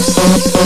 Oh, oh, oh.